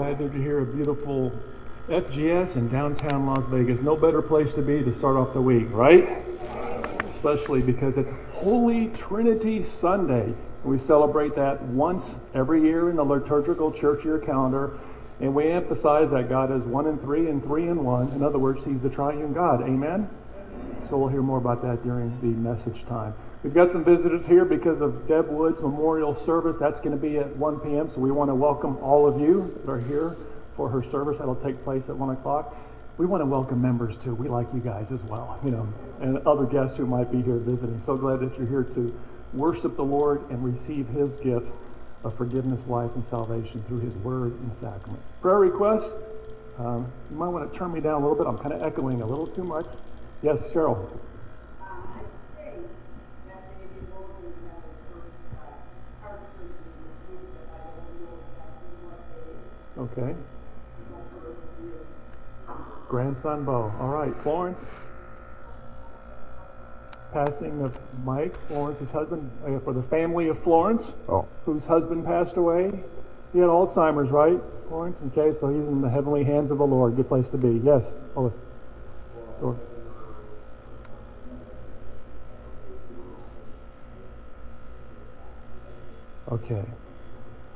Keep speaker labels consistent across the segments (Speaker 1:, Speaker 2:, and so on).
Speaker 1: glad to here at beautiful FGS in downtown Las Vegas. No better place to be to start off the week, right? Especially because it's Holy Trinity Sunday. We celebrate that once every year in the liturgical church year calendar. And we emphasize that God is one and three and three and one. In other words, He's the triune God. Amen? So we'll hear more about that during the message time. We've got some visitors here because of Deb Wood's memorial service. That's going to be at 1 p.m. So we want to welcome all of you that are here for her service. That'll take place at 1 o'clock. We want to welcome members too. We like you guys as well, you know, and other guests who might be here visiting. So glad that you're here to worship the Lord and receive His gifts of forgiveness, life, and salvation through His Word and sacrament. Prayer requests. Um, you might want to turn me down a little bit. I'm kind of echoing a little too much. Yes, Cheryl. Okay. Grandson Bo. All right, Florence. Passing of Mike, Florence's husband, uh, for the family of Florence,
Speaker 2: Oh,
Speaker 1: whose husband passed away. He had Alzheimer's, right, Florence? Okay, so he's in the heavenly hands of the Lord. Good place to be. Yes, Lois. Okay.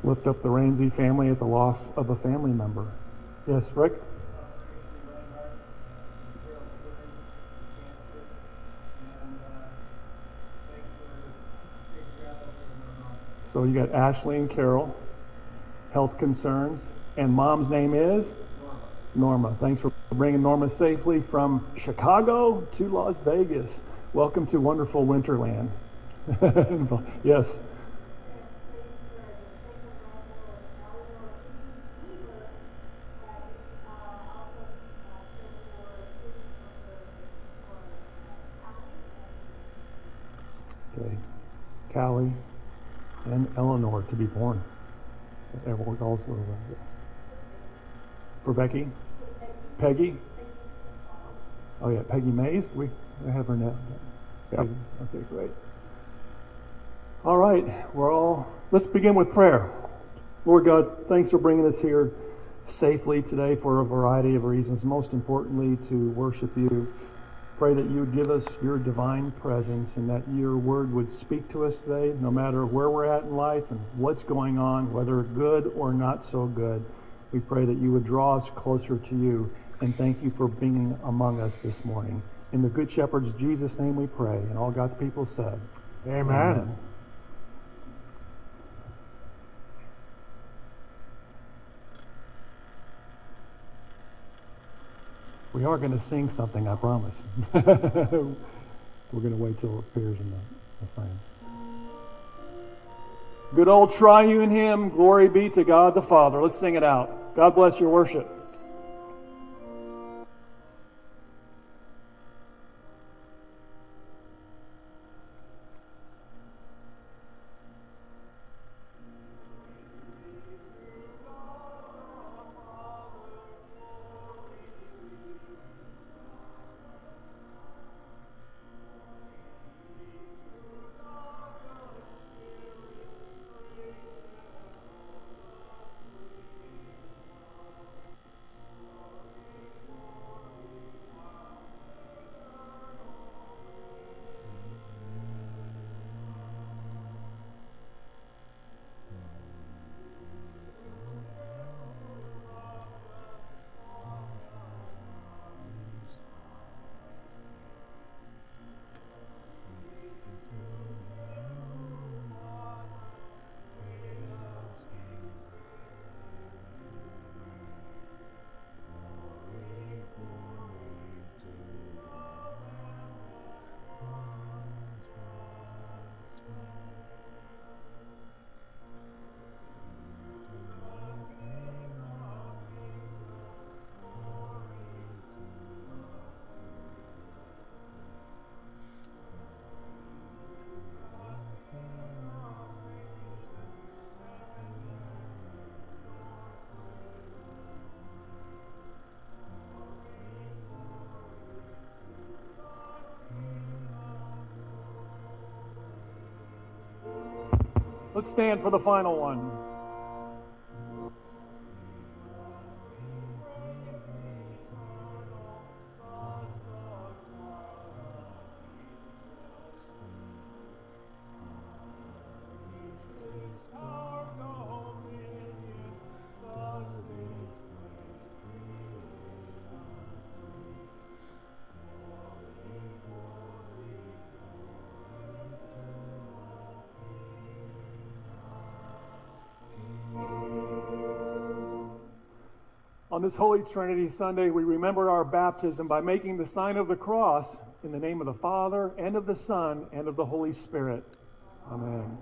Speaker 1: Lift up the Ramsey family at the loss of a family member. Yes, Rick? So you got Ashley and Carol, health concerns, and mom's name is? Norma. Thanks for bringing Norma safely from Chicago to Las Vegas. Welcome to wonderful Winterland. yes. Okay. Callie and Eleanor to be born. Everyone calls her that, yes. For Becky? Peggy? Oh yeah, Peggy Mays. We I have her now. Peggy. Okay, great. All right, we're all. Let's begin with prayer. Lord God, thanks for bringing us here safely today for a variety of reasons. Most importantly, to worship you. Pray that you would give us your divine presence and that your word would speak to us today, no matter where we're at in life and what's going on, whether good or not so good. We pray that you would draw us closer to you and thank you for being among us this morning. In the Good Shepherd's Jesus' name we pray, and all God's people said,
Speaker 2: amen.
Speaker 1: We are going to sing something, I promise. We're going to wait till it appears in the, the frame. Good old triune hymn, Glory be to God the Father. Let's sing it out. God bless your worship. Stand for the final one. This Holy Trinity Sunday, we remember our baptism by making the sign of the cross in the name of the Father, and of the Son, and of the Holy Spirit. Amen.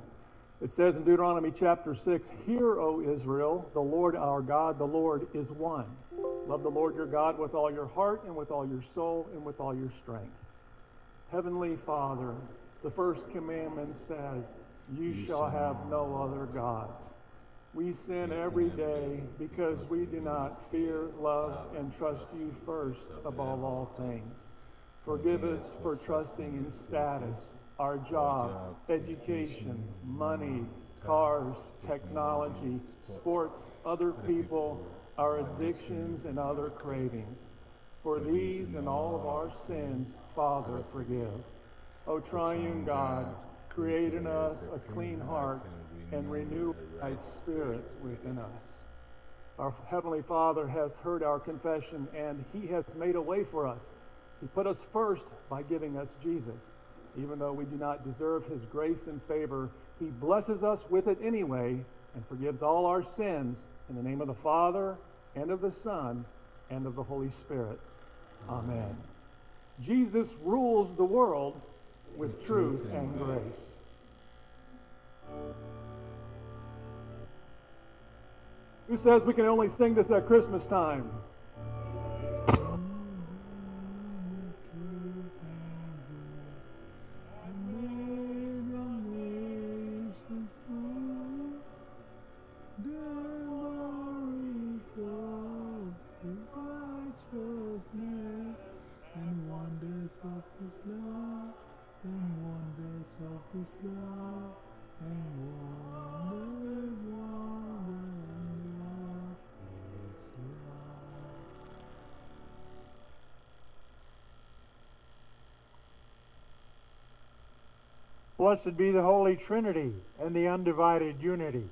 Speaker 1: It says in Deuteronomy chapter 6 Hear, O Israel, the Lord our God, the Lord is one. Love the Lord your God with all your heart, and with all your soul, and with all your strength. Heavenly Father, the first commandment says, You shall have no other gods. We sin every day because we do not fear, love, and trust you first above all things. Forgive us for trusting in status, our job, education, money, cars, technology, sports, other people, our addictions, and other cravings. For these and all of our sins, Father, forgive. O triune God, create in us a clean heart and renew right spirit within us. Our Heavenly Father has heard our confession and He has made a way for us. He put us first by giving us Jesus. Even though we do not deserve His grace and favor, He blesses us with it anyway and forgives all our sins in the name of the Father and of the Son and of the Holy Spirit. Amen. Jesus rules the world with truth and grace. Who says we can only sing this at Christmas time?
Speaker 3: Blessed be the Holy Trinity and the undivided unity.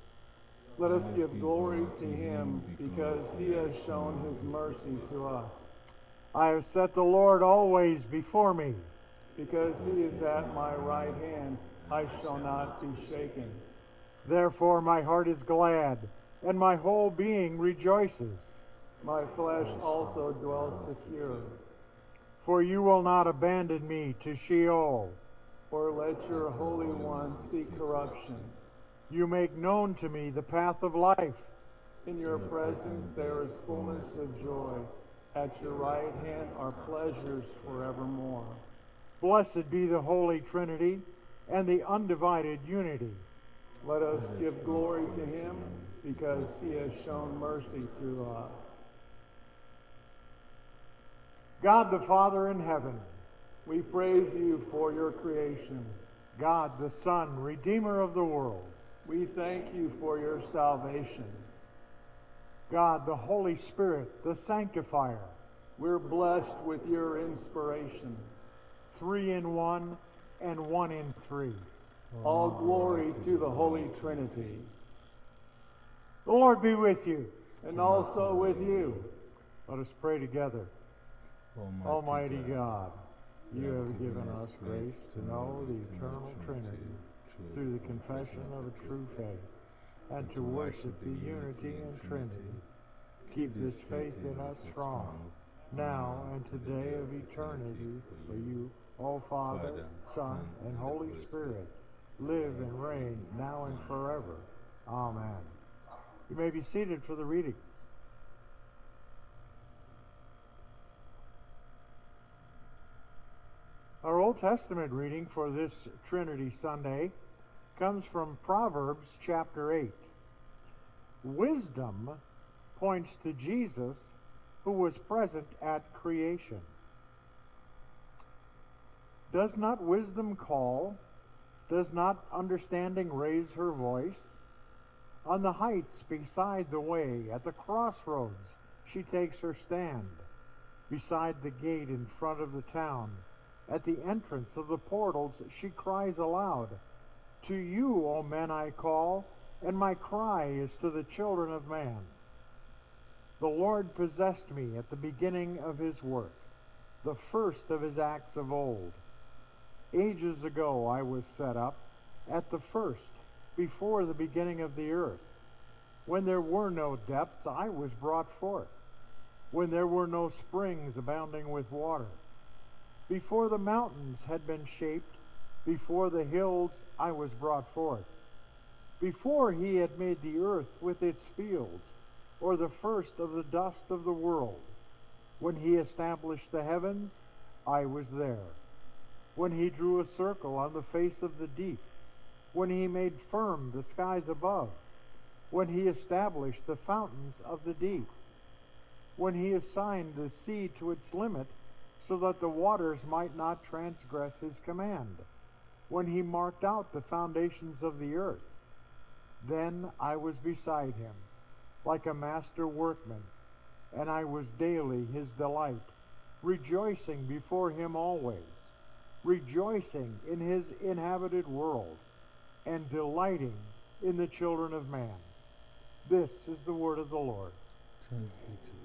Speaker 1: Let us give glory to him because he has shown his mercy to us.
Speaker 3: I have set the Lord always before me.
Speaker 1: Because he is at my right hand, I shall not be shaken.
Speaker 3: Therefore my heart is glad, and my whole being rejoices.
Speaker 1: My flesh also dwells secure.
Speaker 3: For you will not abandon me to Sheol,
Speaker 1: or let your Holy One see corruption.
Speaker 3: You make known to me the path of life.
Speaker 1: In your presence there is fullness of joy. At your right hand are pleasures forevermore.
Speaker 3: Blessed be the Holy Trinity and the undivided unity.
Speaker 1: Let us give glory to him because he has shown mercy to us.
Speaker 3: God the Father in heaven,
Speaker 1: we praise you for your creation.
Speaker 3: God the Son, Redeemer of the world,
Speaker 1: we thank you for your salvation.
Speaker 3: God the Holy Spirit, the Sanctifier,
Speaker 1: we're blessed with your inspiration.
Speaker 3: Three in one and one in three.
Speaker 1: All oh, glory to the Holy Trinity.
Speaker 3: The Lord be with you.
Speaker 1: And also with you.
Speaker 3: Let us pray together.
Speaker 2: Almighty,
Speaker 3: Almighty
Speaker 2: God,
Speaker 3: God, you have given us grace to know the eternal Trinity through the confession of a true faith, and to worship the unity and Trinity. Keep this faith in us strong, now and today of eternity, for you, O Father, Son, and Holy Spirit, live and reign now and forever. Amen. You may be seated for the readings. Our Old Testament reading for this Trinity Sunday comes from Proverbs chapter 8. Wisdom points to Jesus who was present at creation. Does not wisdom call? Does not understanding raise her voice? On the heights beside the way, at the crossroads, she takes her stand. Beside the gate in front of the town, at the entrance of the portals, she cries aloud, To you, O men, I call, and my cry is to the children of man. The Lord possessed me at the beginning of his work, the first of his acts of old. Ages ago I was set up, at the first, before the beginning of the earth. When there were no depths, I was brought forth, when there were no springs abounding with water. Before the mountains had been shaped, before the hills I was brought forth. Before he had made the earth with its fields, or the first of the dust of the world. When he established the heavens, I was there. When he drew a circle on the face of the deep, when he made firm the skies above, when he established the fountains of the deep, when he assigned the sea to its limit, so that the waters might not transgress his command, when he marked out the foundations of the earth. Then I was beside him, like a master workman, and I was daily his delight, rejoicing before him always, rejoicing in his inhabited world, and delighting in the children of man. This is the word of the Lord.
Speaker 2: Thanks be to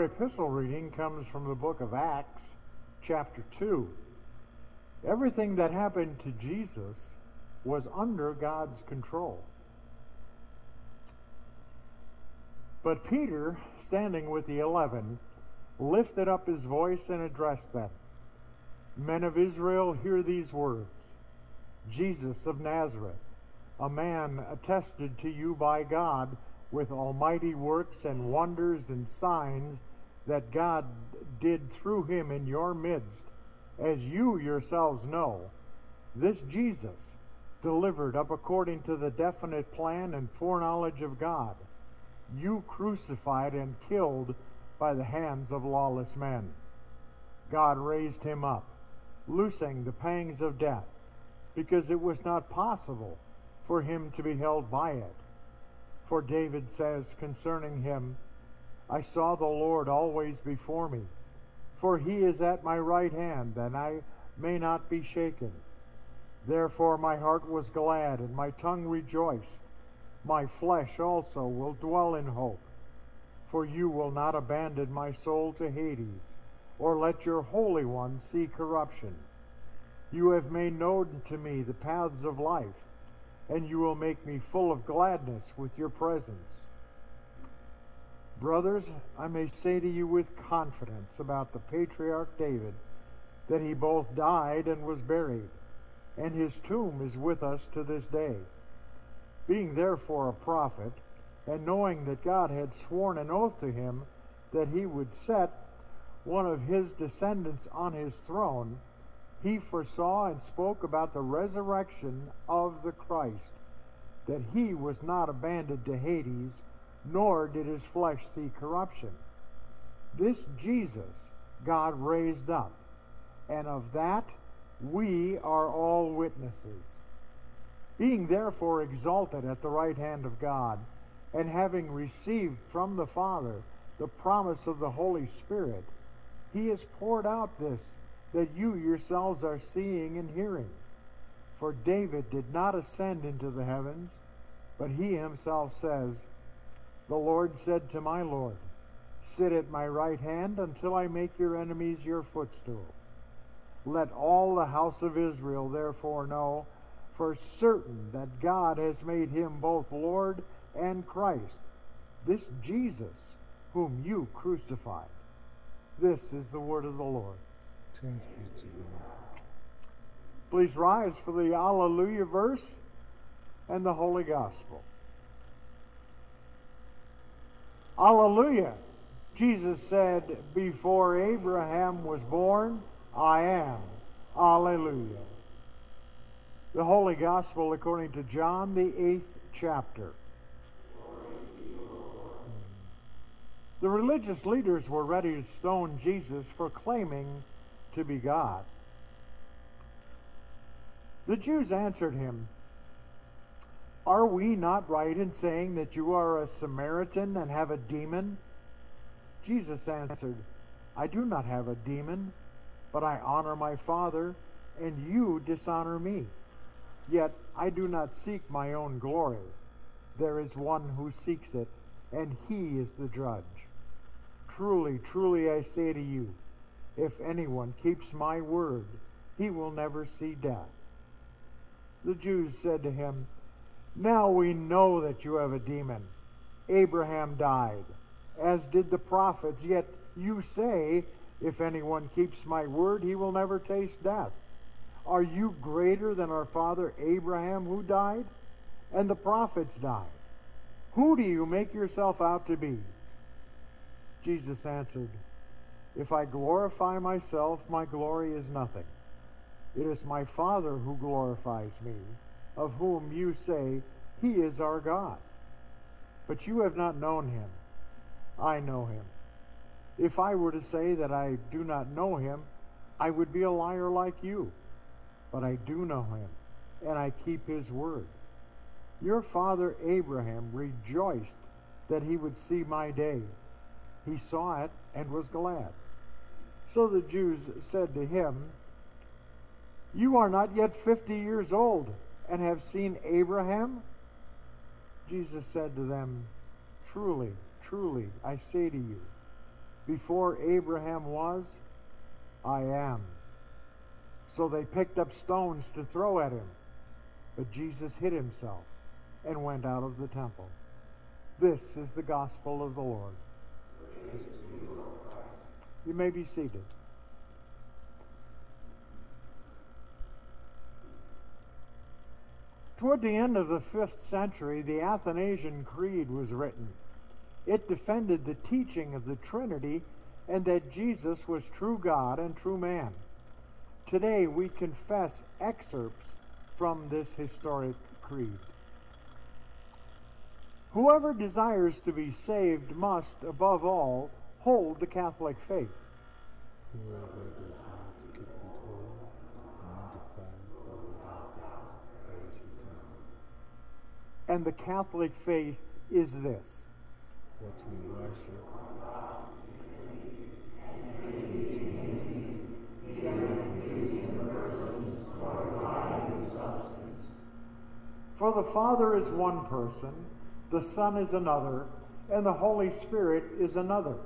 Speaker 3: Our epistle reading comes from the book of Acts, chapter 2. Everything that happened to Jesus was under God's control. But Peter, standing with the eleven, lifted up his voice and addressed them Men of Israel, hear these words Jesus of Nazareth, a man attested to you by God with almighty works and wonders and signs that God did through him in your midst, as you yourselves know. This Jesus, delivered up according to the definite plan and foreknowledge of God, you crucified and killed by the hands of lawless men. God raised him up, loosing the pangs of death, because it was not possible for him to be held by it. For David says concerning him, I saw the Lord always before me, for he is at my right hand, and I may not be shaken. Therefore my heart was glad, and my tongue rejoiced. My flesh also will dwell in hope, for you will not abandon my soul to Hades, or let your Holy One see corruption. You have made known to me the paths of life and you will make me full of gladness with your presence. Brothers, I may say to you with confidence about the patriarch David that he both died and was buried, and his tomb is with us to this day. Being therefore a prophet, and knowing that God had sworn an oath to him that he would set one of his descendants on his throne, he foresaw and spoke about the resurrection of the Christ, that he was not abandoned to Hades, nor did his flesh see corruption. This Jesus God raised up, and of that we are all witnesses. Being therefore exalted at the right hand of God, and having received from the Father the promise of the Holy Spirit, he has poured out this that you yourselves are seeing and hearing. For David did not ascend into the heavens, but he himself says, The Lord said to my Lord, Sit at my right hand until I make your enemies your footstool. Let all the house of Israel therefore know for certain that God has made him both Lord and Christ, this Jesus whom you crucified. This is the word of the Lord.
Speaker 2: Thanks be to you.
Speaker 3: Please rise for the Alleluia verse and the Holy Gospel. Alleluia. Jesus said, Before Abraham was born, I am. Alleluia. The Holy Gospel according to John, the eighth chapter. The religious leaders were ready to stone Jesus for claiming to be God. The Jews answered him, Are we not right in saying that you are a Samaritan and have a demon? Jesus answered, I do not have a demon, but I honor my Father, and you dishonor me. Yet I do not seek my own glory. There is one who seeks it, and he is the judge. Truly, truly, I say to you, if anyone keeps my word, he will never see death. The Jews said to him, Now we know that you have a demon. Abraham died, as did the prophets, yet you say, If anyone keeps my word, he will never taste death. Are you greater than our father Abraham, who died? And the prophets died. Who do you make yourself out to be? Jesus answered, If I glorify myself, my glory is nothing. It is my Father who glorifies me, of whom you say, He is our God. But you have not known him. I know him. If I were to say that I do not know him, I would be a liar like you. But I do know him, and I keep his word. Your father Abraham rejoiced that he would see my day. He saw it and was glad. So the Jews said to him, You are not yet fifty years old, and have seen Abraham? Jesus said to them, Truly, truly, I say to you, before Abraham was, I am. So they picked up stones to throw at him. But Jesus hid himself and went out of the temple. This is the gospel of the Lord.
Speaker 2: You,
Speaker 3: You may be seated. Toward the end of the fifth century, the Athanasian Creed was written. It defended the teaching of the Trinity and that Jesus was true God and true man. Today we confess excerpts from this historic creed. Whoever desires to be saved must, above all, hold the Catholic faith.
Speaker 2: Whoever does not keep it whole and undefiled or without doubt perish eternally.
Speaker 3: And the Catholic faith is this
Speaker 2: What we worship, Trinity, whether confessing persons or in substance.
Speaker 3: For the Father is one person, the Son is another, and the Holy Spirit is another.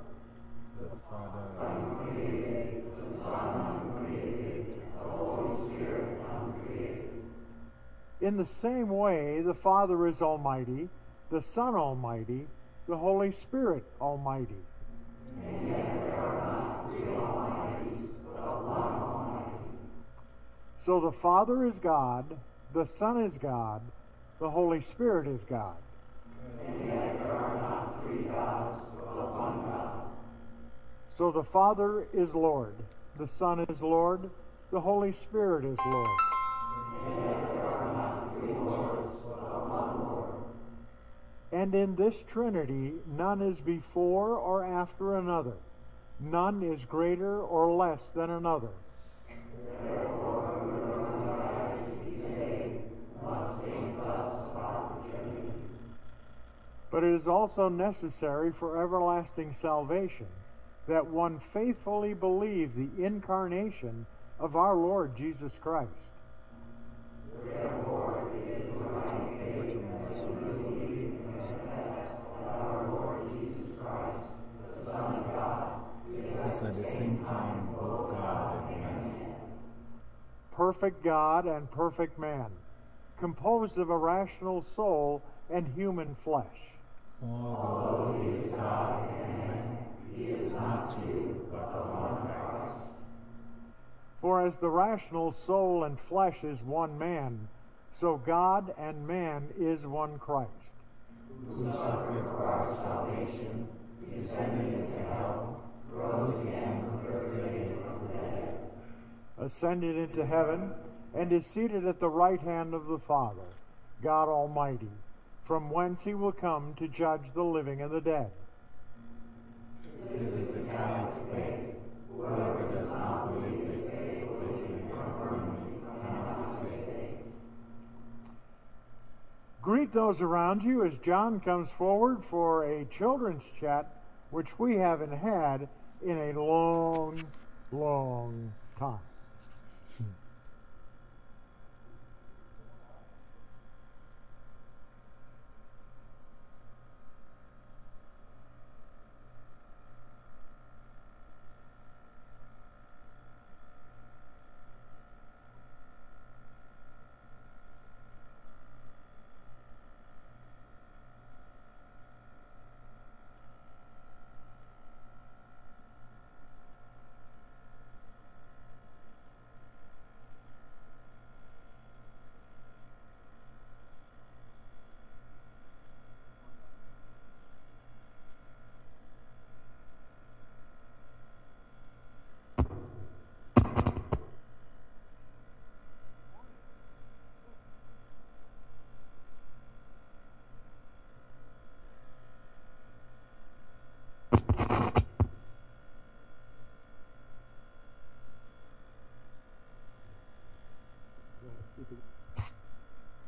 Speaker 2: The Father uncreated, the Son uncreated, the Holy Spirit.
Speaker 3: In the same way, the Father is Almighty, the Son Almighty, the Holy Spirit Almighty. So the Father is God, the Son is God, the Holy Spirit is God. So the Father is Lord, the Son is Lord, the Holy Spirit is Lord. And in this Trinity, none is before or after another. None is greater or less than another. But it is also necessary for everlasting salvation that one faithfully believe the incarnation of our Lord Jesus Christ.
Speaker 2: At the same time both God and man.
Speaker 3: perfect God and perfect man, composed of a rational soul and human flesh.
Speaker 2: The whole is God and man. It's not two, but one Christ.
Speaker 3: For as the rational soul and flesh is one man, so God and man is one Christ.
Speaker 2: Who suffered for our salvation, descended into hell, from
Speaker 3: ascended into heaven, and is seated at the right hand of the Father, God Almighty, from whence he will come to judge the living and the dead.
Speaker 2: This is the kind of faith. Whoever does not believe it faithfully and firmly cannot be saved.
Speaker 3: Greet those around you as John comes forward for a children's chat, which we haven't had in a long, long time.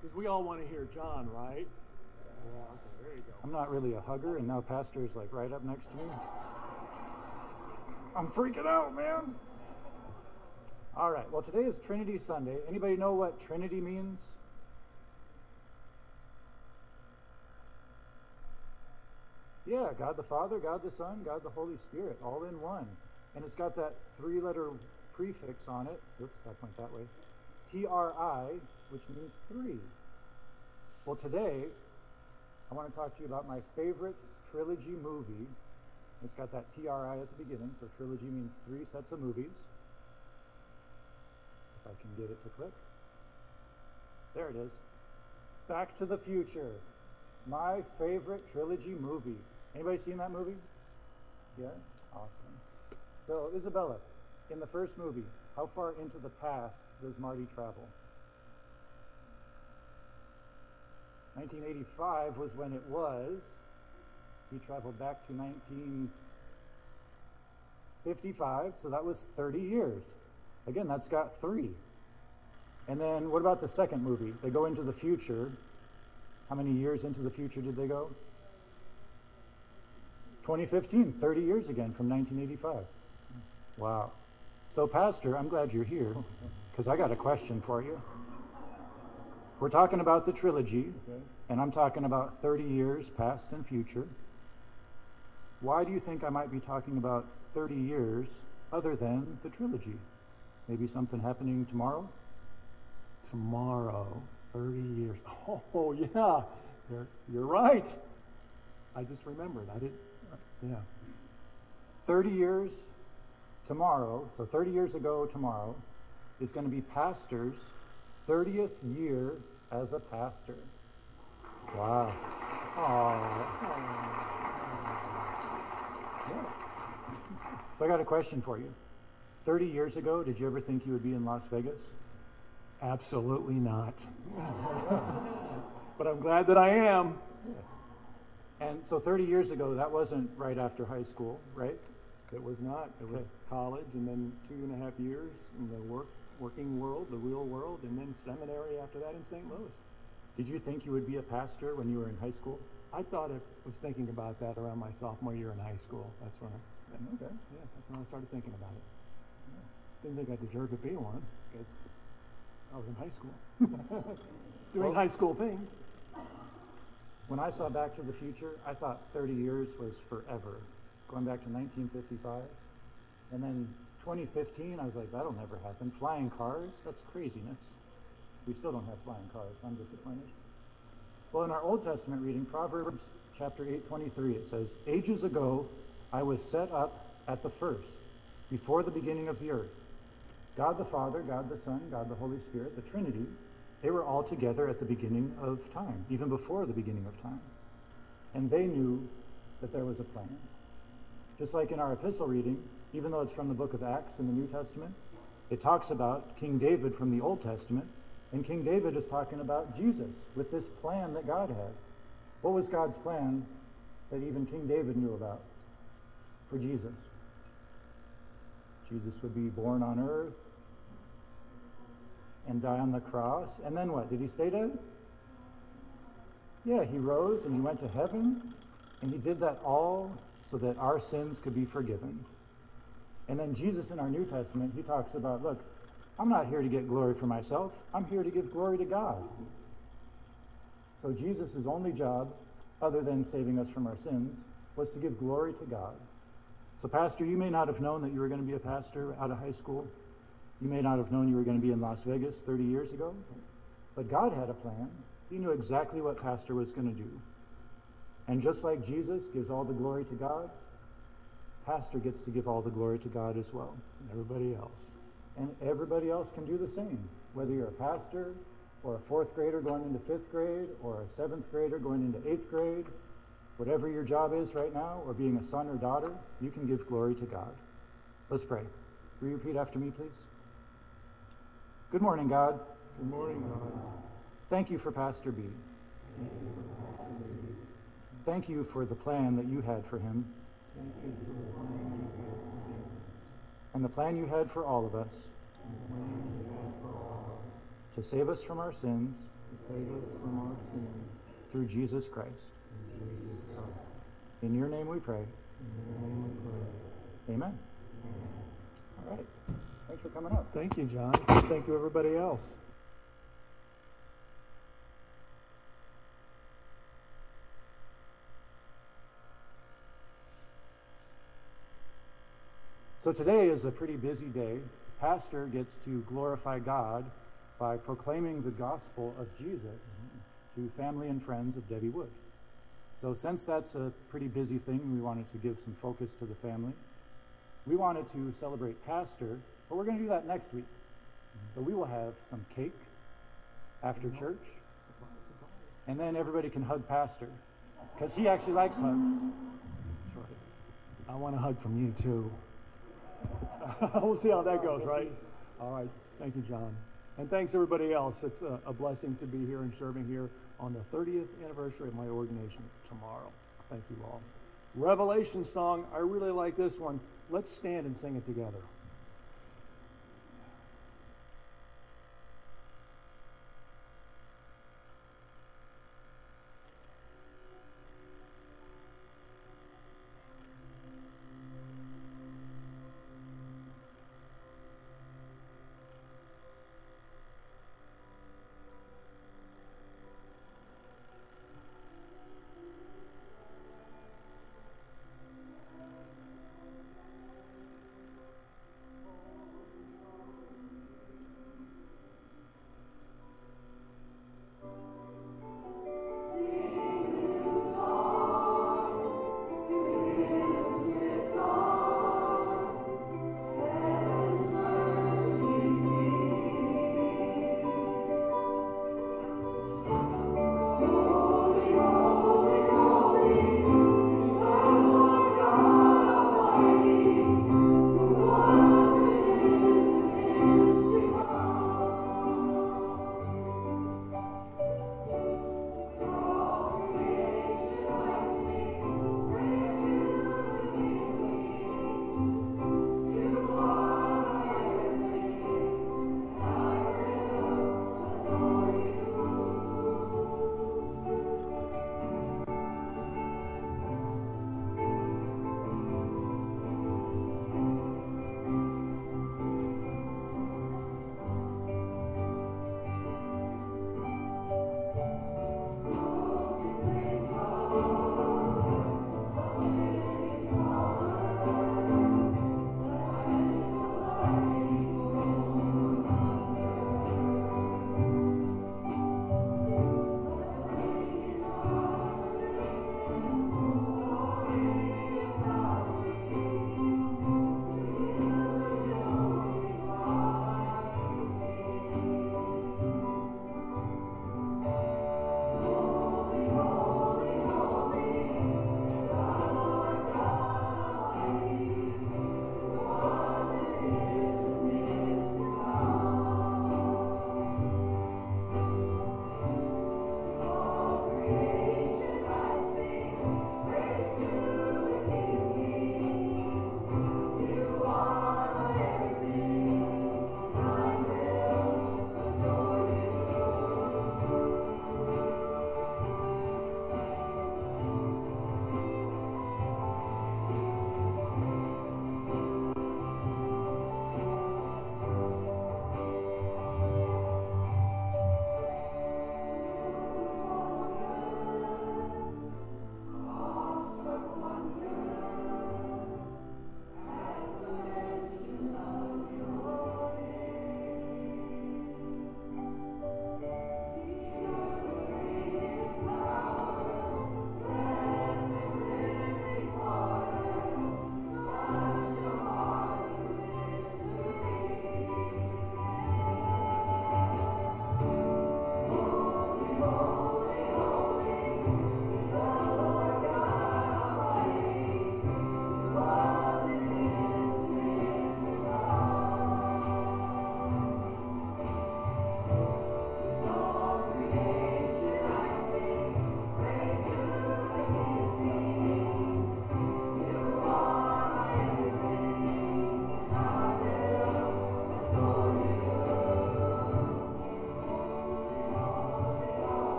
Speaker 1: Because we all want to hear John, right? Yeah, okay, there you go.
Speaker 4: I'm not really a hugger, and now Pastor's like right up next to me. I'm freaking out, man. All right. Well, today is Trinity Sunday. Anybody know what Trinity means? Yeah, God the Father, God the Son, God the Holy Spirit, all in one. And it's got that three-letter prefix on it. Oops, I point that way. T-R-I, which means three. Well, today I want to talk to you about my favorite trilogy movie. It's got that TRI at the beginning, so trilogy means three sets of movies. If I can get it to click. There it is. Back to the Future. My favorite trilogy movie. Anybody seen that movie? Yeah? Awesome. So, Isabella, in the first movie, how far into the past does Marty travel? 1985 was when it was. He traveled back to 1955, so that was 30 years. Again, that's got three. And then what about the second movie? They go into the future. How many years into the future did they go? 2015, 30 years again from 1985. Wow. So, Pastor, I'm glad you're here because I got a question for you. We're talking about the trilogy, and I'm talking about 30 years past and future. Why do you think I might be talking about 30 years other than the trilogy? Maybe something happening tomorrow?
Speaker 1: Tomorrow, 30 years. Oh, yeah, you're, you're right. I just remembered. I did, yeah.
Speaker 4: 30 years tomorrow, so 30 years ago tomorrow, is going to be Pastor's 30th year as a pastor. Wow. So I got a question for you. 30 years ago, did you ever think you would be in Las Vegas?
Speaker 1: Absolutely not. but I'm glad that I am.
Speaker 4: And so 30 years ago, that wasn't right after high school, right?
Speaker 1: It was not. It was
Speaker 4: Okay.
Speaker 1: college and then two and a half years in the work working world, the real world, and then seminary after that in St. Louis.
Speaker 4: Did you think you would be a pastor when you were in high school?
Speaker 1: I thought I was thinking about that around my sophomore year in high school. That's when I,
Speaker 4: Okay.
Speaker 1: yeah, that's when I started thinking about it. Didn't think I deserved to be one because I was in high school doing
Speaker 4: Well-
Speaker 1: high school things.
Speaker 4: When I saw Back to the Future, I thought 30 years was forever, going back to 1955. And then 2015, I was like, that'll never happen. Flying cars? That's craziness. We still don't have flying cars. I'm disappointed. Well, in our Old Testament reading, Proverbs chapter 8, 23, it says, Ages ago I was set up at the first, before the beginning of the earth. God the Father, God the Son, God the Holy Spirit, the Trinity, they were all together at the beginning of time, even before the beginning of time. And they knew that there was a plan. Just like in our epistle reading, even though it's from the book of Acts in the New Testament, it talks about King David from the Old Testament, and King David is talking about Jesus with this plan that God had. What was God's plan that even King David knew about for Jesus? Jesus would be born on earth and die on the cross. And then what? Did he stay dead? Yeah, he rose and he went to heaven, and he did that all so that our sins could be forgiven. And then Jesus in our New Testament, he talks about, look, I'm not here to get glory for myself. I'm here to give glory to God. So Jesus' only job, other than saving us from our sins, was to give glory to God. So, Pastor, you may not have known that you were going to be a pastor out of high school. You may not have known you were going to be in Las Vegas 30 years ago. But God had a plan. He knew exactly what Pastor was going to do. And just like Jesus gives all the glory to God, Pastor gets to give all the glory to God as well.
Speaker 1: and Everybody else.
Speaker 4: And everybody else can do the same. Whether you're a pastor, or a fourth grader going into fifth grade, or a seventh grader going into eighth grade, whatever your job is right now, or being a son or daughter, you can give glory to God. Let's pray. Will you repeat after me, please? Good morning, God.
Speaker 1: Good morning, God.
Speaker 4: Thank you for Pastor B. Thank you for the plan that you had for him and the plan you had for all of us to save us from our sins through Jesus Christ. In your name we pray. Amen. All right. Thanks for coming up.
Speaker 1: Thank you, John. Thank you, everybody else.
Speaker 4: So today is a pretty busy day. Pastor gets to glorify God by proclaiming the gospel of Jesus to family and friends of Debbie Wood. So since that's a pretty busy thing, we wanted to give some focus to the family. We wanted to celebrate Pastor, but we're going to do that next week. So we will have some cake after church, and then everybody can hug Pastor because he actually likes hugs.
Speaker 1: I want a hug from you, too. we'll see how that goes, right? All right. Thank you, John. And thanks, everybody else. It's a, a blessing to be here and serving here on the 30th anniversary of my ordination tomorrow. Thank you all. Revelation song. I really like this one. Let's stand and sing it together.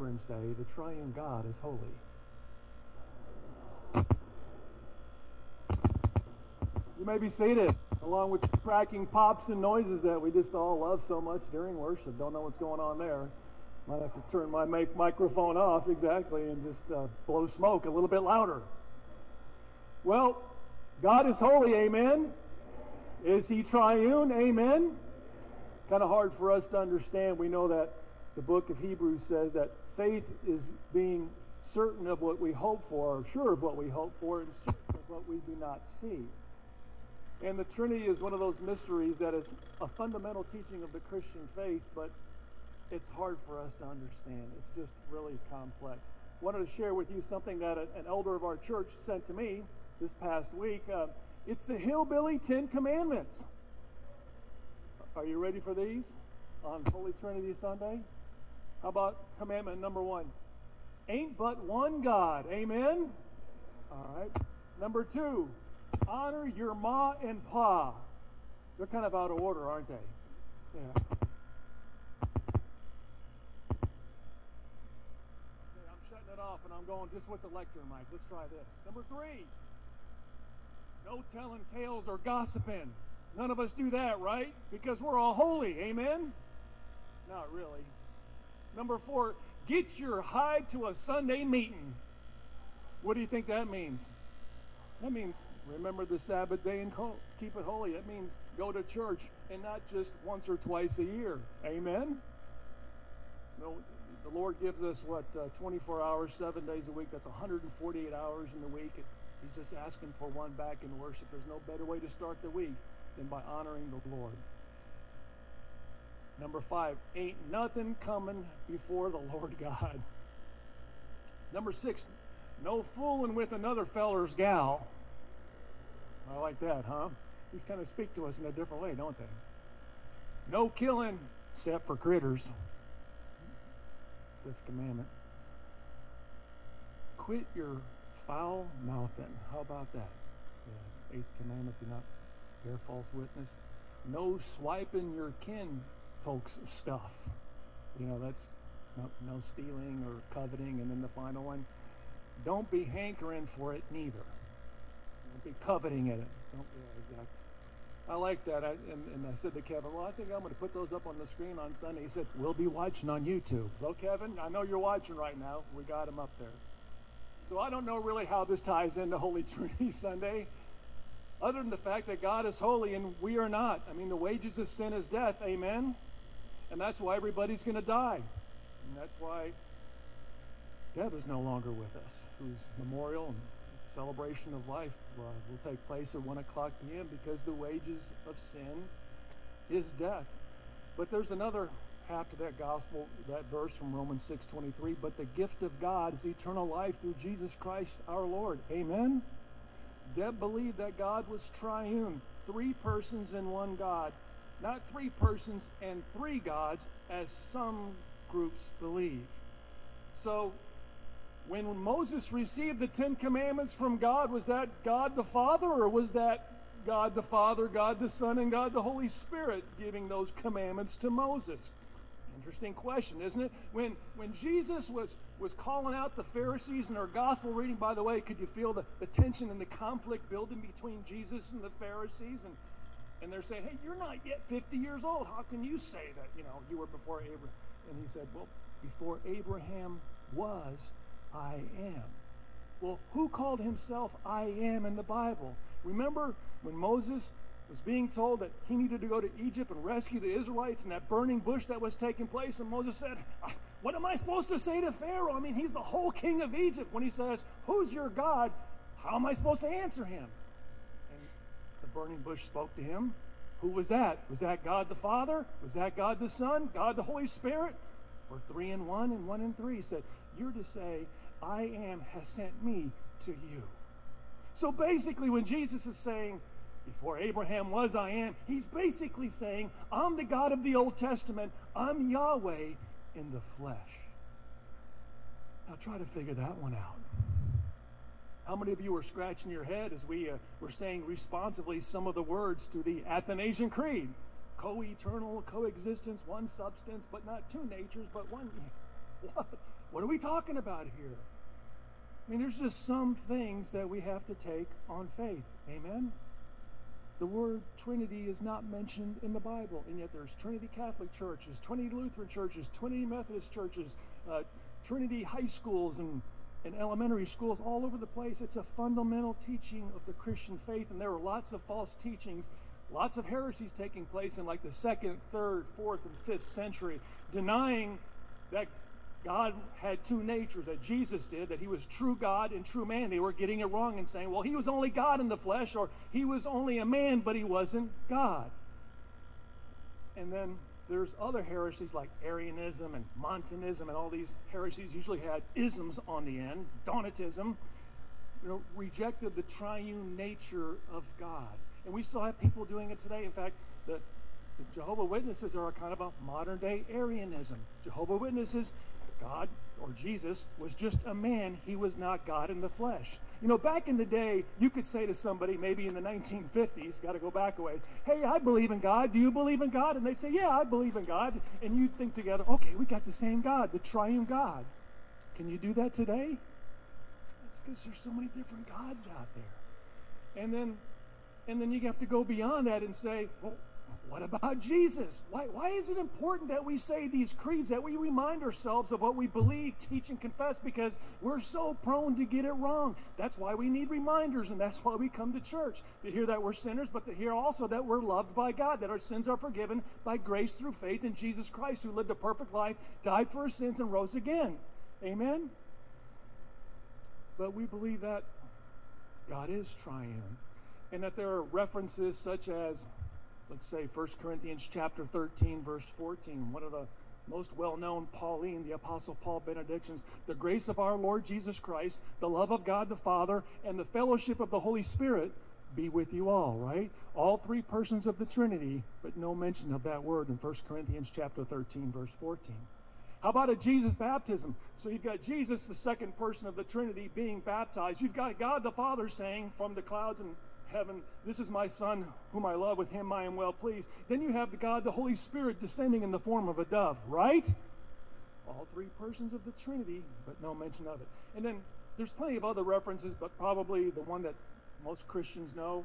Speaker 1: And say, The triune God is holy. You may be seated, along with cracking pops and noises that we just all love so much during worship. Don't know what's going on there. Might have to turn my mic- microphone off exactly and just uh, blow smoke a little bit louder. Well, God is holy, amen. Is he triune? Amen. Kind of hard for us to understand. We know that the book of Hebrews says that faith is being certain of what we hope for, or sure of what we hope for, and certain of what we do not see. And the Trinity is one of those mysteries that is a fundamental teaching of the Christian faith, but it's hard for us to understand. It's just really complex. Wanted to share with you something that an elder of our church sent to me this past week. Uh, it's the Hillbilly Ten Commandments. Are you ready for these on Holy Trinity Sunday? How about commandment number one? Ain't but one God. Amen? All right. Number two, honor your ma and pa. They're kind of out of order, aren't they? Yeah. Okay, I'm shutting it off and I'm going just with the lecture mic. Let's try this. Number three, no telling tales or gossiping. None of us do that, right? Because we're all holy. Amen? Not really. Number four, get your hide to a Sunday meeting. What do you think that means? That means remember the Sabbath day and keep it holy. That means go to church and not just once or twice a year. Amen? No, the Lord gives us what uh, 24 hours, seven days a week. That's 148 hours in the week. He's just asking for one back in worship. There's no better way to start the week than by honoring the Lord. Number five, ain't nothing coming before the Lord God. Number six, no fooling with another feller's gal. I like that, huh? These kind of speak to us in a different way, don't they? No killing, except for critters. Fifth commandment. Quit your foul mouthing. How about that? The eighth commandment, do not bear false witness. No swiping your kin folks' stuff. You know, that's no, no stealing or coveting. And then the final one, don't be hankering for it neither. Don't be coveting it. Don't, yeah, exactly. I like that. I, and, and, I said to Kevin, well, I think I'm going to put those up on the screen on Sunday. He said, we'll be watching on YouTube. So, Kevin, I know you're watching right now. We got them up there. So I don't know really how this ties into Holy Trinity Sunday, other than the fact that God is holy and we are not. I mean, the wages of sin is death, amen? And that's why everybody's going to die. And that's why Deb is no longer with us, whose memorial and celebration of life uh, will take place at 1 o'clock p.m. because the wages of sin is death. But there's another half to that gospel, that verse from Romans 6:23, but the gift of God is eternal life through Jesus Christ our Lord. Amen. Deb believed that God was triune, three persons in one God, not three persons and three gods as some groups believe. So when Moses received the 10 commandments from God, was that God the Father or was that God the Father, God the Son, and God the Holy Spirit giving those commandments to Moses? Interesting question, isn't it? When when Jesus was was calling out the Pharisees in our gospel reading, by the way, could you feel the, the tension and the conflict building between Jesus and the Pharisees? And and they're saying, Hey, you're not yet 50 years old. How can you say that, you know, you were before Abraham? And he said, Well, before Abraham was, I am. Well, who called himself I am in the Bible? Remember when Moses was being told that he needed to go to Egypt and rescue the Israelites in that burning bush that was taking place. And Moses said, ah, What am I supposed to say to Pharaoh? I mean, he's the whole king of Egypt. When he says, Who's your God? How am I supposed to answer him? Burning bush spoke to him. Who was that? Was that God the Father? Was that God the Son? God the Holy Spirit? Or three in one and one in three? He said, You're to say, I am has sent me to you. So basically, when Jesus is saying, before Abraham was, I am. He's basically saying, I'm the God of the Old Testament. I'm Yahweh in the flesh. Now try to figure that one out. How many of you are scratching your head as we uh, were saying responsively some of the words to the Athanasian Creed? Co eternal, coexistence, one substance, but not two natures, but one. what? What are we talking about here? I mean, there's just some things that we have to take on faith. Amen? The word Trinity is not mentioned in the Bible, and yet there's Trinity Catholic churches, Trinity Lutheran churches, Trinity Methodist churches, uh, Trinity high schools, and, and elementary schools all over the place. It's a fundamental teaching of the Christian faith, and there are lots of false teachings, lots of heresies taking place in like the second, third, fourth, and fifth century, denying that God had two natures, that Jesus did, that he was true God and true man. They were getting it wrong and saying, well, he was only God in the flesh, or he was only a man, but he wasn't God. And then there's other heresies like Arianism and Montanism, and all these heresies usually had isms on the end. Donatism, you know, rejected the triune nature of God. And we still have people doing it today. In fact, the, the Jehovah Witnesses are a kind of a modern day Arianism. Jehovah Witnesses God or Jesus was just a man. He was not God in the flesh. You know, back in the day, you could say to somebody, maybe in the 1950s, got to go back a ways, hey, I believe in God. Do you believe in God? And they'd say, yeah, I believe in God. And you'd think together, okay, we got the same God, the triune God. Can you do that today? That's because there's so many different gods out there. And then, and then you have to go beyond that and say, well, what about Jesus? Why, why is it important that we say these creeds, that we remind ourselves of what we believe, teach, and confess? Because we're so prone to get it wrong. That's why we need reminders, and that's why we come to church to hear that we're sinners, but to hear also that we're loved by God, that our sins are forgiven by grace through faith in Jesus Christ, who lived a perfect life, died for our sins, and rose again. Amen? But we believe that God is triune, and that there are references such as let's say 1 Corinthians chapter 13 verse 14, one of the most well-known Pauline, the apostle Paul benedictions, the grace of our Lord Jesus Christ, the love of God the Father, and the fellowship of the Holy Spirit be with you all, right? All three persons of the Trinity, but no mention of that word in 1 Corinthians chapter 13 verse 14. How about a Jesus baptism? So you've got Jesus, the second person of the Trinity, being baptized. You've got God the Father saying from the clouds and heaven, This is my Son, whom I love, with him I am well pleased. Then you have the God, the Holy Spirit, descending in the form of a dove, right? All three persons of the Trinity, but no mention of it. And then there's plenty of other references, but probably the one that most Christians know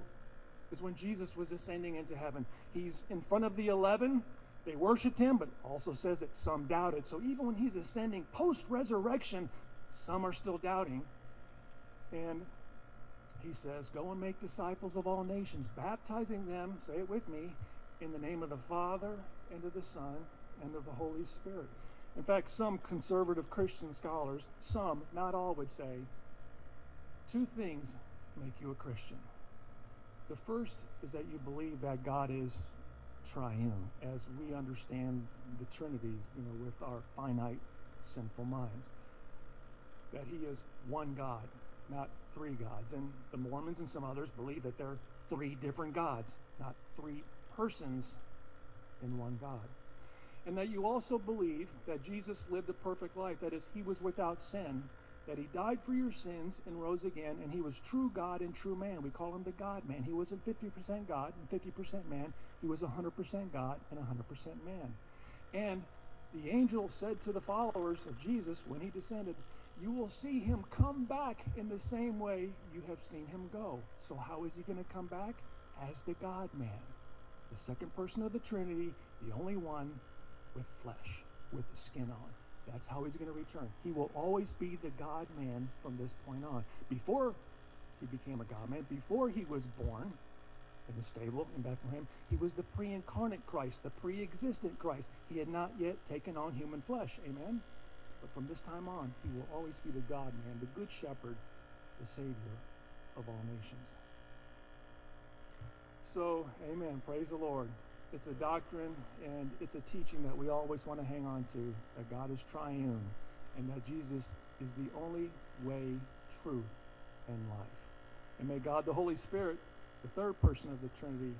Speaker 1: is when Jesus was ascending into heaven. He's in front of the eleven. They worshiped him, but also says that some doubted. So even when he's ascending post resurrection, some are still doubting. And he says, Go and make disciples of all nations, baptizing them, say it with me, in the name of the Father, and of the Son, and of the Holy Spirit. In fact, some conservative Christian scholars, some, not all, would say two things make you a Christian. The first is that you believe that God is triune, as we understand the Trinity, you know, with our finite, sinful minds. That He is one God, not three gods. And the Mormons and some others believe that there are three different gods, not three persons in one God. And that you also believe that Jesus lived a perfect life, that is, he was without sin, that he died for your sins and rose again, and he was true God and true man. We call him the God man. He wasn't 50% God and 50% man, he was 100% God and 100% man. And the angel said to the followers of Jesus when he descended, you will see him come back in the same way you have seen him go. So, how is he going to come back? As the God man, the second person of the Trinity, the only one with flesh, with the skin on. That's how he's going to return. He will always be the God man from this point on. Before he became a God man, before he was born in the stable in Bethlehem, he was the pre incarnate Christ, the pre existent Christ. He had not yet taken on human flesh. Amen? But from this time on, he will always be the God man, the good shepherd, the Savior of all nations. So, amen. Praise the Lord. It's a doctrine and it's a teaching that we always want to hang on to that God is triune and that Jesus is the only way, truth, and life. And may God, the Holy Spirit, the third person of the Trinity,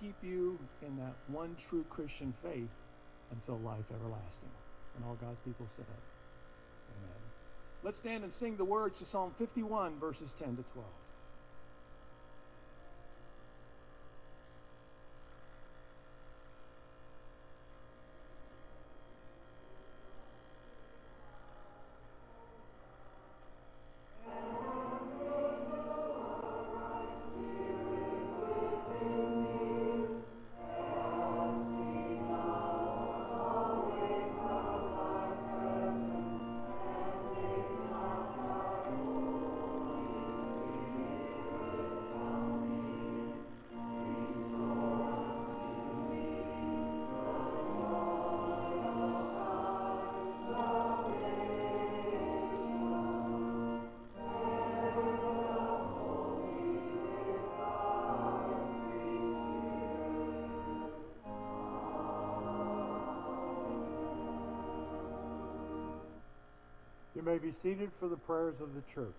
Speaker 1: keep you in that one true Christian faith until life everlasting. And all God's people said, Let's stand and sing the words to Psalm 51, verses 10 to 12.
Speaker 3: Seated for the prayers of the church.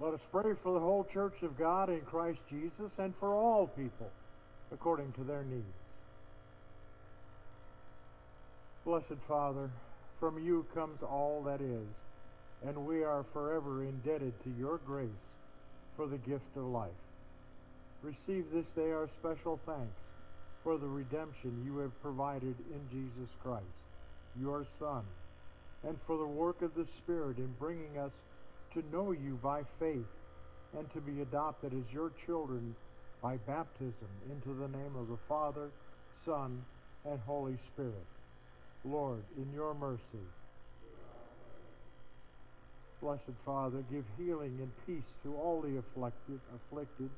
Speaker 3: Let us pray for the whole church of God in Christ Jesus and for all people according to their needs. Blessed Father, from you comes all that is, and we are forever indebted to your grace for the gift of life. Receive this day our special thanks for the redemption you have provided in Jesus Christ, your Son, and for the work of the Spirit in bringing us to know you by faith and to be adopted as your children by baptism into the name of the Father, Son, and Holy Spirit. Lord, in your mercy, Blessed Father, give healing and peace to all the afflicted, afflicted,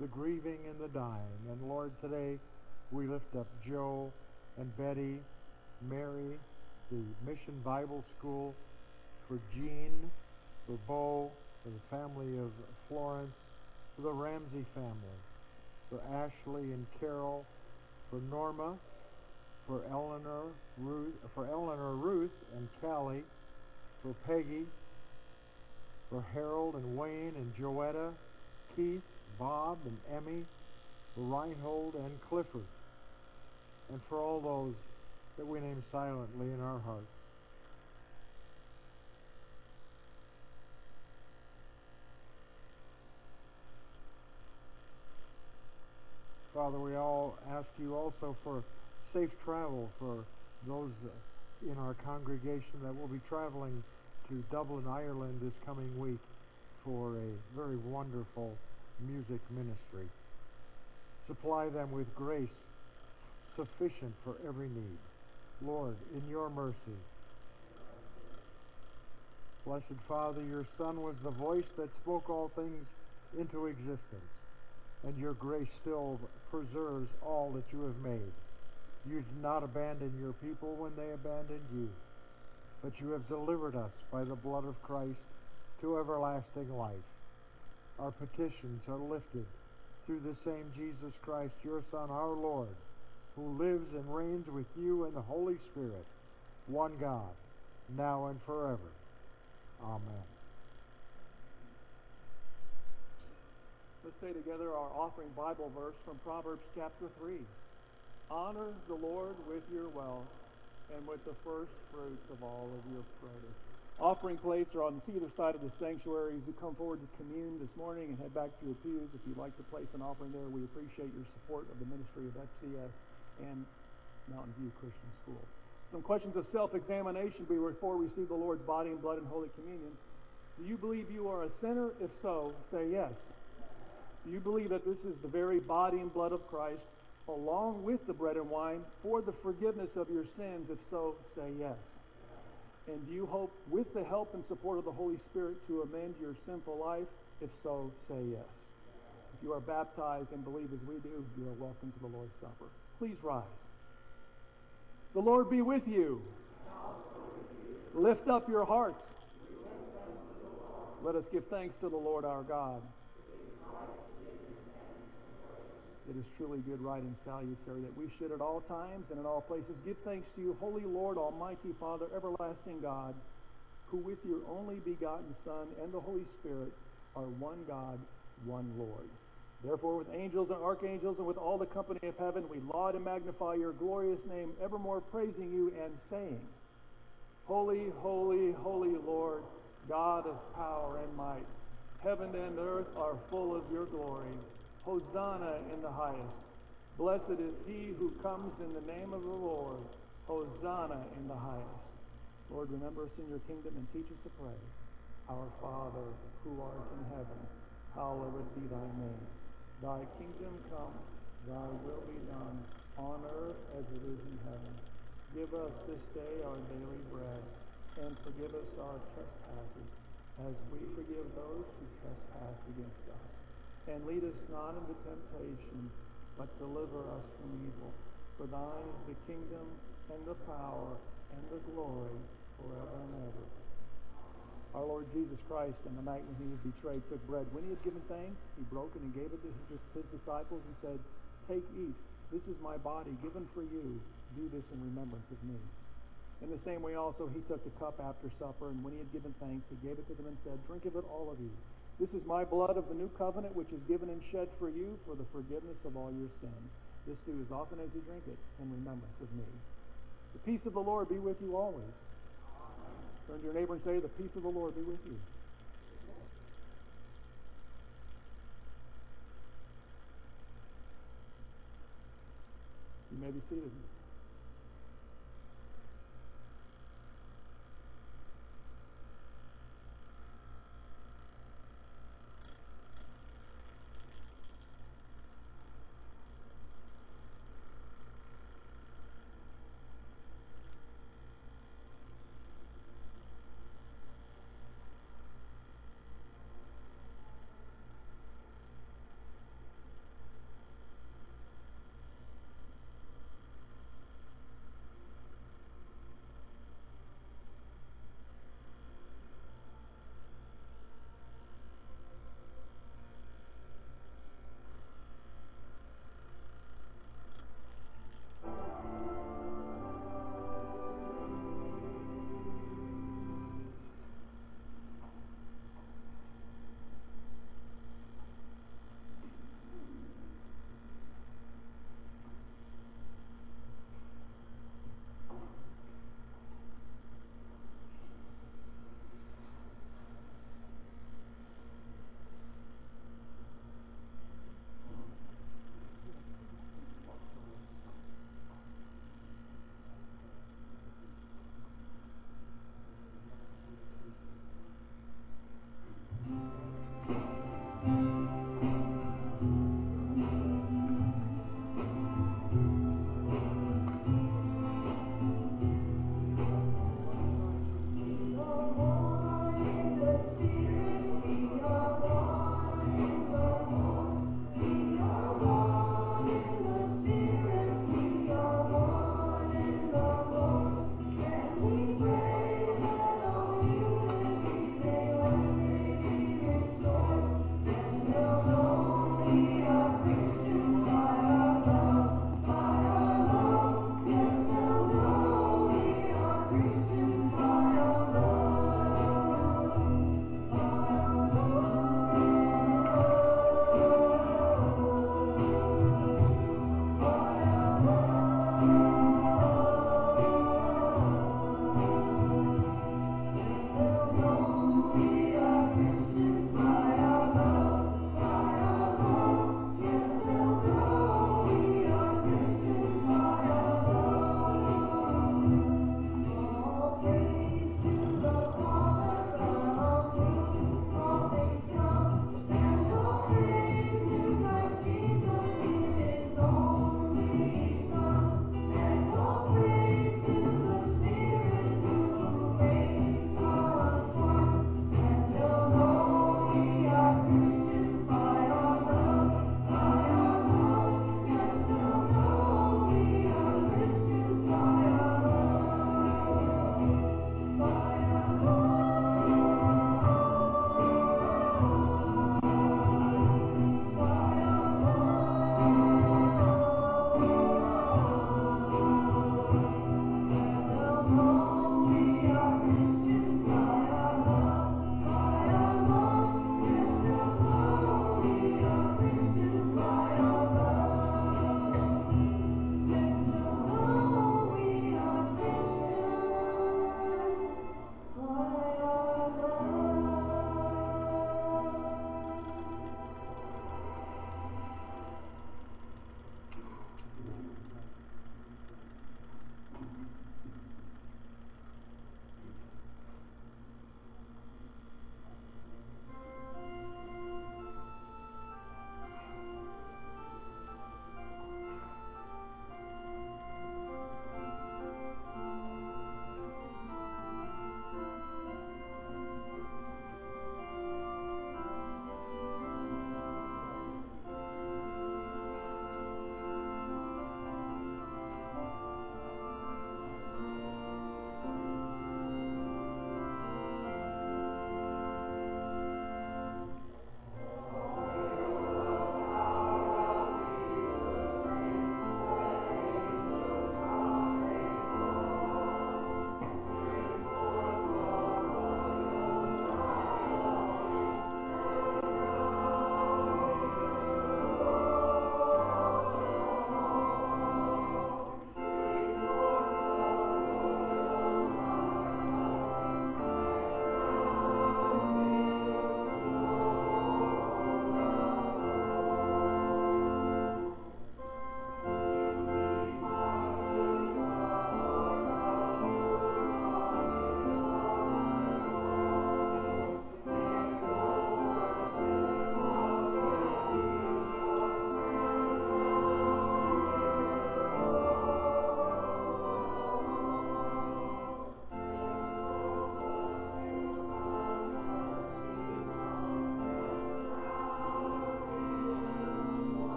Speaker 3: the grieving and the dying. And Lord, today we lift up Joe and Betty, Mary, the Mission Bible School, for Jean, for Bo, for the family of Florence, for the Ramsey family, for Ashley and Carol, for Norma, for Eleanor, Ruth, for Eleanor Ruth and Callie, for Peggy, for Harold and Wayne and Joetta, Keith, Bob and Emmy, for Reinhold and Clifford, and for all those that we name silently in our hearts. Father, we all ask you also for safe travel for those in our congregation that will be traveling to Dublin, Ireland this coming week for a very wonderful music ministry. Supply them with grace sufficient for every need. Lord, in your mercy. Blessed Father, your Son was the voice that spoke all things into existence, and your grace still preserves all that you have made. You did not abandon your people when they abandoned you, but you have delivered us by the blood of Christ to everlasting life. Our petitions are lifted through the same Jesus Christ, your Son, our Lord, who lives and reigns with you in the Holy Spirit, one God, now and forever. Amen.
Speaker 1: Let's say together our offering Bible verse from Proverbs chapter 3. Honor the Lord with your wealth and with the first fruits of all of your produce. Offering plates are on the either side of the sanctuary as you come forward to commune this morning and head back to your pews. If you'd like to place an offering there, we appreciate your support of the ministry of FCS and Mountain View Christian School. Some questions of self examination before we receive the Lord's body and blood in Holy Communion. Do you believe you are a sinner? If so, say yes. Do you believe that this is the very body and blood of Christ, along with the bread and wine, for the forgiveness of your sins? If so, say yes. And do you hope, with the help and support of the Holy Spirit, to amend your sinful life? If so, say yes. If you are baptized and believe as we do, you are welcome to the Lord's Supper. Please rise. The Lord be with you. Lift up your hearts. Let us give thanks to the Lord our God. It is truly good, right, and salutary that we should at all times and in all places give thanks to you, Holy Lord, Almighty Father, everlasting God, who with your only begotten Son and the Holy Spirit are one God, one Lord. Therefore, with angels and archangels and with all the company of heaven, we laud and magnify your glorious name, evermore praising you and saying, Holy, holy, holy Lord, God of power and might. Heaven and earth are full of your glory. Hosanna in the highest. Blessed is he who comes in the name of the Lord. Hosanna in the highest. Lord, remember us in your kingdom and teach us to pray. Our Father, who art in heaven, hallowed be thy name. Thy kingdom come, thy will be done, on earth as it is in heaven. Give us this day our daily bread, and forgive us our trespasses, as we forgive those who trespass against us. And lead us not into temptation, but deliver us from evil. For thine is the kingdom, and the power, and the glory, forever and ever. Our Lord Jesus Christ, on the night when he was betrayed, took bread. When he had given thanks, he broke it and gave it to his, his disciples and said, Take, eat. This is my body given for you. Do this in remembrance of me. In the same way, also, he took the cup after supper, and when he had given thanks, he gave it to them and said, Drink of it, all of you. This is my blood of the new covenant, which is given and shed for you for the forgiveness of all your sins. This do as often as you drink it in remembrance of me. The peace of the Lord be with you always. Turn to your neighbor and say, The peace of the Lord be with you. You may be seated.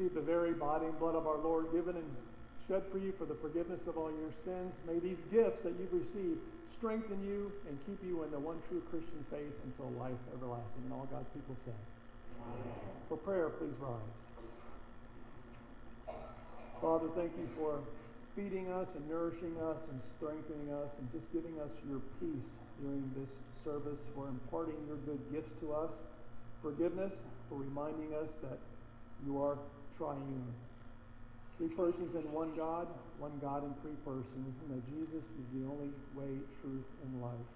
Speaker 1: Receive the very body and blood of our Lord given and shed for you for the forgiveness of all your sins. May these gifts that you've received strengthen you and keep you in the one true Christian faith until life everlasting. And all God's people say. Amen. For prayer, please rise. Father, thank you for feeding us and nourishing us and strengthening us and just giving us your peace during this service, for imparting your good gifts to us, forgiveness, for reminding us that you are triune. Three persons in one God, one God in three persons, and that Jesus is the only way, truth, and life.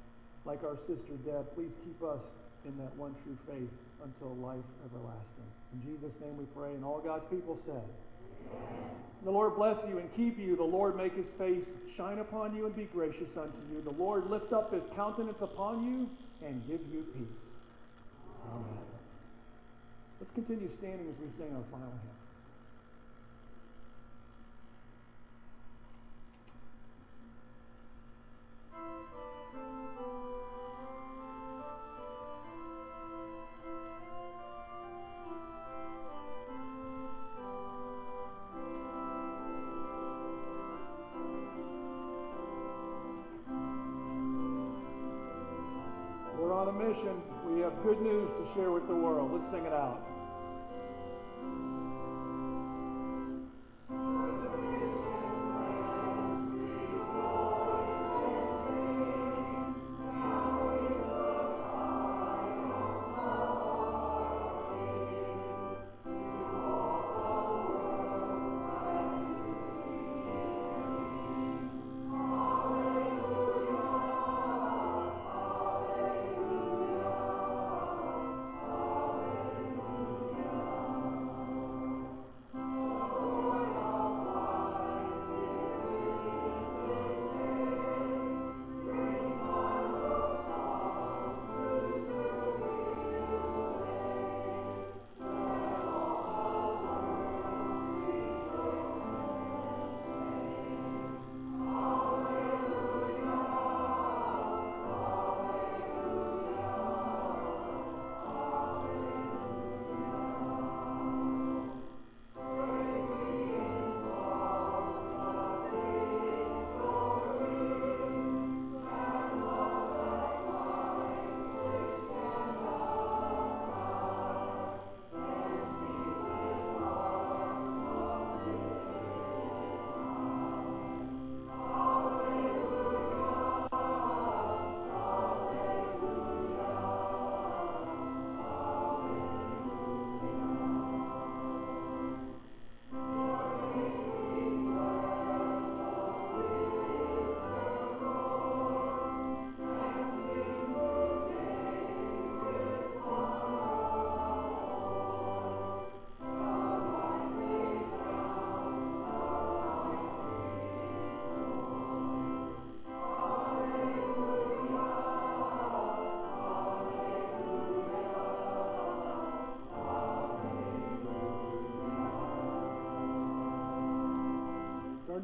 Speaker 1: Like our sister Deb, please keep us in that one true faith until life everlasting. In Jesus' name we pray, and all God's people said, Amen. the Lord bless you and keep you. The Lord make his face shine upon you and be gracious unto you. The Lord lift up his countenance upon you and give you peace. Amen. Let's continue standing as we sing our final hymn. Mission, we have good news to share with the world. Let's sing it out.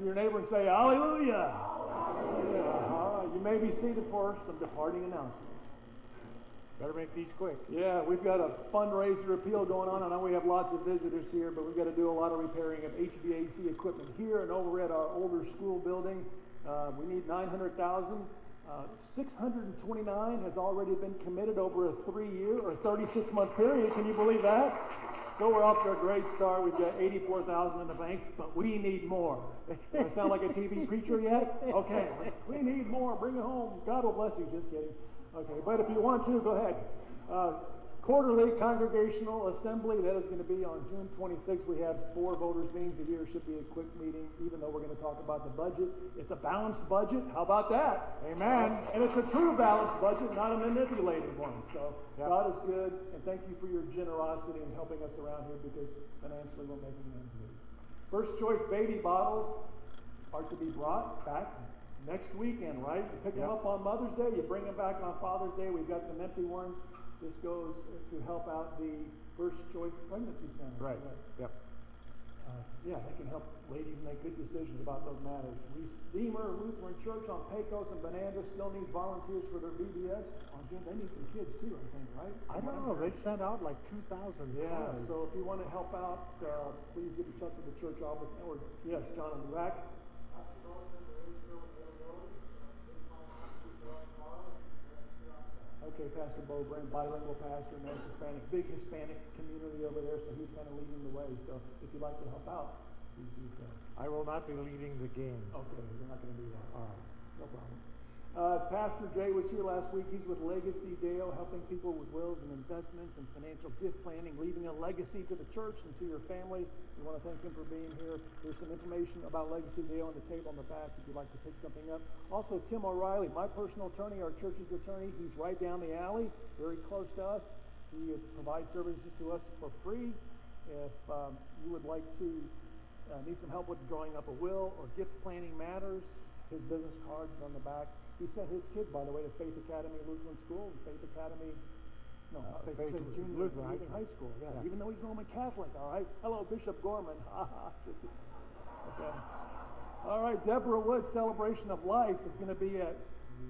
Speaker 1: To your neighbor and say, Hallelujah. Hallelujah. You may be seated for some departing announcements.
Speaker 3: Better make these quick.
Speaker 1: Yeah, we've got a fundraiser appeal going on. I know we have lots of visitors here, but we've got to do a lot of repairing of HVAC equipment here and over at our older school building. Uh, we need 900,000. Uh, 629 has already been committed over a three-year or 36-month period. Can you believe that? So we're off to a great start. We've got 84,000 in the bank, but we need more. Do I sound like a TV preacher yet? Okay, we need more. Bring it home. God will bless you. Just kidding. Okay, but if you want to, go ahead. Uh, quarterly congregational assembly that is going to be on June 26th. We have four voters meetings a year. Should be a quick meeting, even though we're going to talk about the budget. It's a balanced budget. How about that?
Speaker 3: Amen.
Speaker 1: And it's a true balanced budget, not a manipulated one. So. God is good, and thank you for your generosity in helping us around here because financially we're making ends meet. First choice baby bottles are to be brought back next weekend, right? You pick them up on Mother's Day, you bring them back on Father's Day. We've got some empty ones. This goes to help out the First Choice Pregnancy Center.
Speaker 3: Right. Yep.
Speaker 1: uh, yeah, they can help ladies make good decisions about those matters. Redeemer Lutheran Church on Pecos and Bonanza still needs volunteers for their VBS. On June, they need some kids too, I think, right?
Speaker 3: I don't know. They sent out like 2,000
Speaker 1: Yeah,
Speaker 3: cards.
Speaker 1: so if you want to help out, uh, please get in touch with the church office. Or, yes, John in the back. Okay, Pastor Bo Brand, bilingual pastor, knows Hispanic, big Hispanic community over there, so he's kind of leading the way. So if you'd like to help out, please do so.
Speaker 3: I will not be leading the game.
Speaker 1: Okay, you're not going to be that. All right, no problem. Uh, Pastor Jay was here last week. He's with Legacy Dale, helping people with wills and investments and financial gift planning, leaving a legacy to the church and to your family. We want to thank him for being here. There's some information about Legacy Dale on the table on the back if you'd like to pick something up. Also, Tim O'Reilly, my personal attorney, our church's attorney. He's right down the alley, very close to us. He provides services to us for free. If um, you would like to uh, need some help with drawing up a will or gift planning matters, his business cards on the back. He sent his kids, by the way, to Faith Academy Lutheran School, Faith Academy, no,
Speaker 3: Uh,
Speaker 1: Faith,
Speaker 3: Faith
Speaker 1: Faith Junior
Speaker 3: Lutheran High
Speaker 1: High School. Yeah,
Speaker 3: Yeah.
Speaker 1: even though he's Roman Catholic. All right. Hello, Bishop Gorman. Ha ha. Just okay. All right, Deborah Wood Celebration of Life is going to be at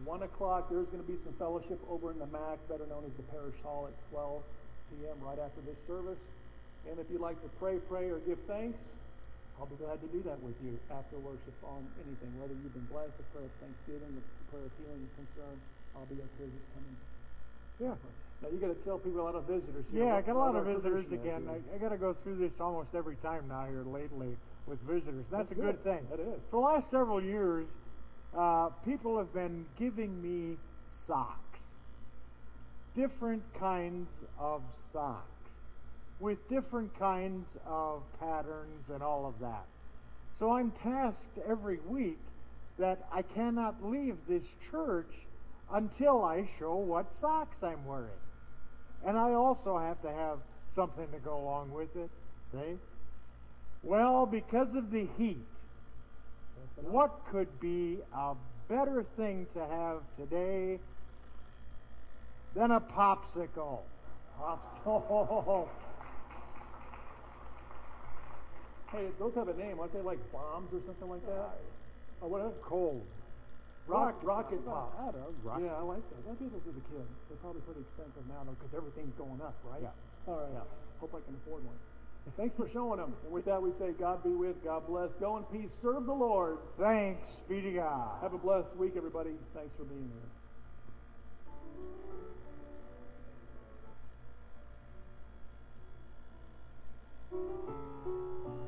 Speaker 1: one o'clock. There's going to be some fellowship over in the MAC, better known as the Parish Hall, at 12 p.m. right after this service. And if you'd like to pray, pray, or give thanks, I'll be glad to do that with you after worship on anything, whether you've been blessed, a prayer of thanksgiving, a prayer of healing and concern. I'll be up here just coming.
Speaker 3: Yeah.
Speaker 1: Now you got to tell people a lot of visitors. here
Speaker 3: Yeah, I got a lot
Speaker 1: what
Speaker 3: of visitors again. I, I got to go through this almost every time now here lately with visitors. That's,
Speaker 1: That's
Speaker 3: a good,
Speaker 1: good.
Speaker 3: thing.
Speaker 1: That is.
Speaker 3: For the last several years, uh, people have been giving me socks, different kinds of socks, with different kinds of patterns and all of that. So I'm tasked every week that I cannot leave this church until I show what socks I'm wearing. And I also have to have something to go along with it. See? Well, because of the heat, what could be a better thing to have today than a popsicle?
Speaker 1: Pops. Oh. Hey, those have a name, aren't they? Like bombs or something like that? oh, Or whatever.
Speaker 3: Uh, Cold.
Speaker 1: Rock, rocket pops.
Speaker 3: I don't know,
Speaker 1: Yeah, I like those. I did those as a kid. They're probably pretty expensive now, though, because everything's going up, right?
Speaker 3: Yeah.
Speaker 1: All right.
Speaker 3: Yeah.
Speaker 1: Hope I can afford one. Thanks for showing them. And with that, we say, God be with, God bless. Go in peace. Serve the Lord.
Speaker 3: Thanks be to God.
Speaker 1: Have a blessed week, everybody. Thanks for being here.
Speaker 5: Thank